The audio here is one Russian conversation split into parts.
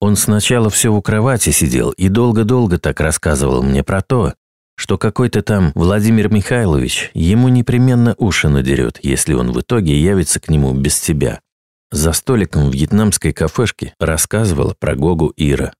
Он сначала все у кровати сидел и долго-долго так рассказывал мне про то, что какой-то там Владимир Михайлович ему непременно уши надерет, если он в итоге явится к нему без тебя. За столиком в вьетнамской кафешке рассказывала про Гогу Ира.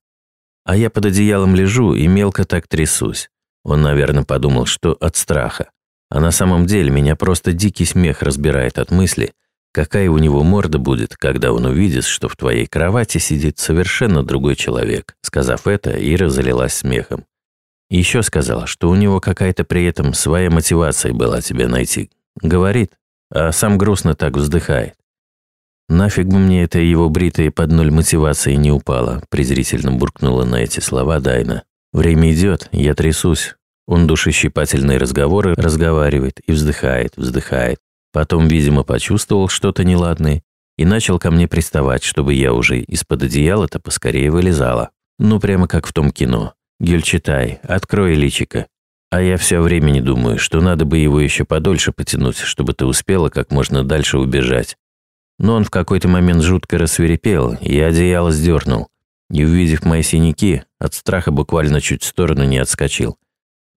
А я под одеялом лежу и мелко так трясусь. Он, наверное, подумал, что от страха. А на самом деле меня просто дикий смех разбирает от мысли, какая у него морда будет, когда он увидит, что в твоей кровати сидит совершенно другой человек. Сказав это, Ира залилась смехом. Еще сказала, что у него какая-то при этом своя мотивация была тебя найти. Говорит, а сам грустно так вздыхает. «Нафиг бы мне это его бритые под ноль мотивации не упало», презрительно буркнула на эти слова Дайна. «Время идет, я трясусь». Он душещипательные разговоры разговаривает и вздыхает, вздыхает. Потом, видимо, почувствовал что-то неладное и начал ко мне приставать, чтобы я уже из-под одеяла-то поскорее вылезала. Ну, прямо как в том кино. Гюльчатай, открой личика. А я все время не думаю, что надо бы его еще подольше потянуть, чтобы ты успела как можно дальше убежать. Но он в какой-то момент жутко рассверепел, и одеяло сдернул. И увидев мои синяки, от страха буквально чуть в сторону не отскочил.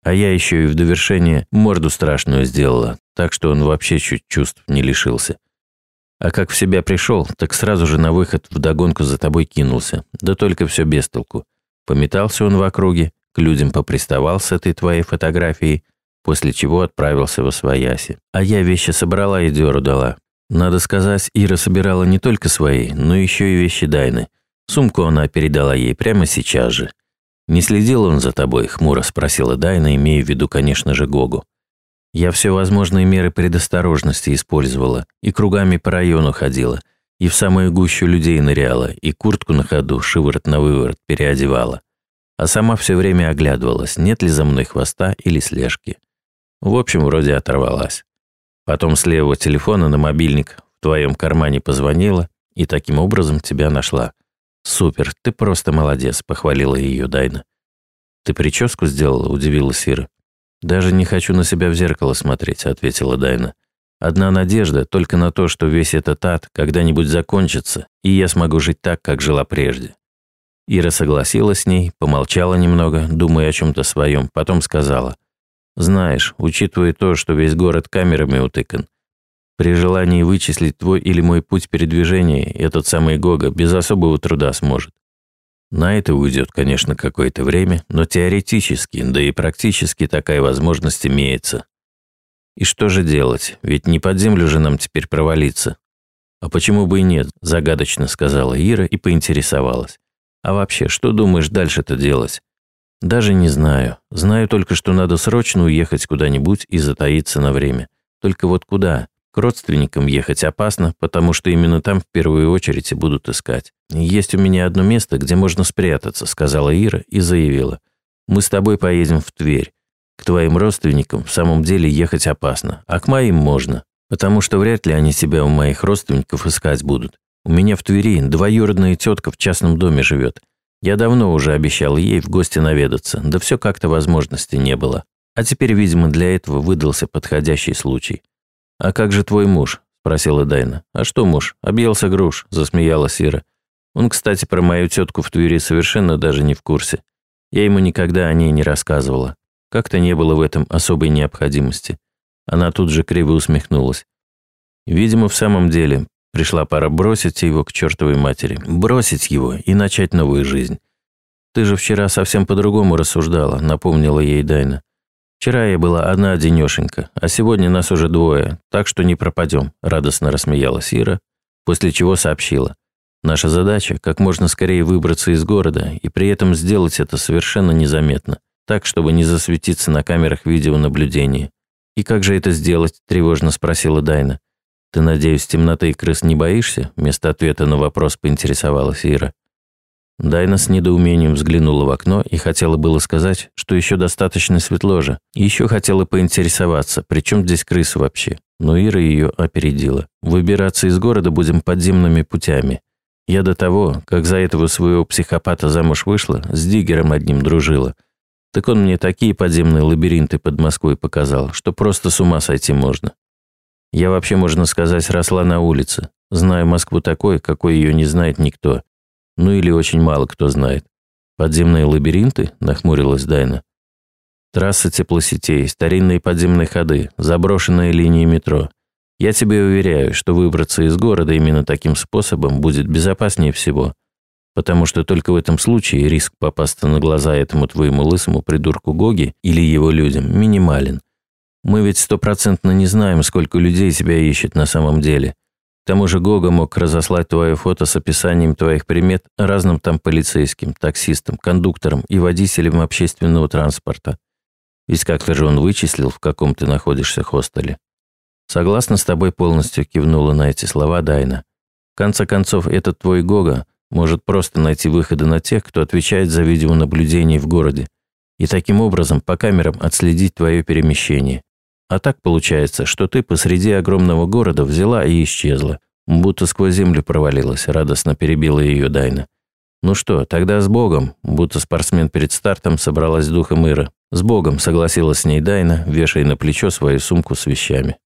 А я еще и в довершение морду страшную сделала, так что он вообще чуть чувств не лишился. А как в себя пришел, так сразу же на выход в догонку за тобой кинулся. Да только все без толку. Пометался он в округе, к людям поприставал с этой твоей фотографией, после чего отправился во свояси. А я вещи собрала и дёру дала. Надо сказать, Ира собирала не только свои, но еще и вещи Дайны. Сумку она передала ей прямо сейчас же. «Не следил он за тобой?» – хмуро спросила Дайна, имея в виду, конечно же, Гогу. Я все возможные меры предосторожности использовала, и кругами по району ходила – и в самую гущу людей ныряла, и куртку на ходу, шиворот на выворот, переодевала. А сама все время оглядывалась, нет ли за мной хвоста или слежки. В общем, вроде оторвалась. Потом с левого телефона на мобильник в твоем кармане позвонила и таким образом тебя нашла. «Супер, ты просто молодец», – похвалила ее Дайна. «Ты прическу сделала?» – удивилась Ира. «Даже не хочу на себя в зеркало смотреть», – ответила Дайна. Одна надежда только на то, что весь этот ад когда-нибудь закончится, и я смогу жить так, как жила прежде. Ира согласилась с ней, помолчала немного, думая о чем-то своем, потом сказала. «Знаешь, учитывая то, что весь город камерами утыкан, при желании вычислить твой или мой путь передвижения, этот самый Гога без особого труда сможет. На это уйдет, конечно, какое-то время, но теоретически, да и практически такая возможность имеется. И что же делать? Ведь не под землю же нам теперь провалиться. А почему бы и нет, загадочно сказала Ира и поинтересовалась. А вообще, что думаешь дальше-то делать? Даже не знаю. Знаю только, что надо срочно уехать куда-нибудь и затаиться на время. Только вот куда? К родственникам ехать опасно, потому что именно там в первую очередь и будут искать. Есть у меня одно место, где можно спрятаться, сказала Ира и заявила. Мы с тобой поедем в Тверь. К твоим родственникам в самом деле ехать опасно, а к моим можно, потому что вряд ли они себя у моих родственников искать будут. У меня в Твери двоюродная тетка в частном доме живет. Я давно уже обещал ей в гости наведаться, да все как-то возможности не было. А теперь, видимо, для этого выдался подходящий случай. «А как же твой муж?» – спросила Дайна. «А что муж? Объелся груш», – засмеялась Ира. Он, кстати, про мою тетку в Твери совершенно даже не в курсе. Я ему никогда о ней не рассказывала. Как-то не было в этом особой необходимости. Она тут же криво усмехнулась. Видимо, в самом деле, пришла пора бросить его к чертовой матери. Бросить его и начать новую жизнь. «Ты же вчера совсем по-другому рассуждала», — напомнила ей Дайна. «Вчера я была одна одинешенька, а сегодня нас уже двое, так что не пропадем», — радостно рассмеялась Ира, после чего сообщила. «Наша задача — как можно скорее выбраться из города и при этом сделать это совершенно незаметно так, чтобы не засветиться на камерах видеонаблюдения. «И как же это сделать?» – тревожно спросила Дайна. «Ты, надеюсь, темноты и крыс не боишься?» – вместо ответа на вопрос поинтересовалась Ира. Дайна с недоумением взглянула в окно и хотела было сказать, что еще достаточно светло же. Еще хотела поинтересоваться, при чем здесь крысы вообще. Но Ира ее опередила. «Выбираться из города будем подземными путями. Я до того, как за этого своего психопата замуж вышла, с Диггером одним дружила. Так он мне такие подземные лабиринты под Москвой показал, что просто с ума сойти можно. Я вообще, можно сказать, росла на улице. Знаю Москву такой, какой ее не знает никто. Ну или очень мало кто знает. Подземные лабиринты? Нахмурилась Дайна. Трассы теплосетей, старинные подземные ходы, заброшенные линии метро. Я тебе уверяю, что выбраться из города именно таким способом будет безопаснее всего. Потому что только в этом случае риск попасться на глаза этому твоему лысому придурку Гоги или его людям минимален. Мы ведь стопроцентно не знаем, сколько людей тебя ищет на самом деле. К тому же Гога мог разослать твое фото с описанием твоих примет разным там полицейским, таксистам, кондукторам и водителям общественного транспорта. Ведь как-то же он вычислил, в каком ты находишься хостеле. Согласна с тобой полностью, кивнула на эти слова Дайна. В конце концов, этот твой Гога может просто найти выходы на тех, кто отвечает за видеонаблюдение в городе, и таким образом по камерам отследить твое перемещение. А так получается, что ты посреди огромного города взяла и исчезла, будто сквозь землю провалилась, радостно перебила ее Дайна. Ну что, тогда с Богом, будто спортсмен перед стартом собралась духом Ира. С Богом, согласилась с ней Дайна, вешая на плечо свою сумку с вещами.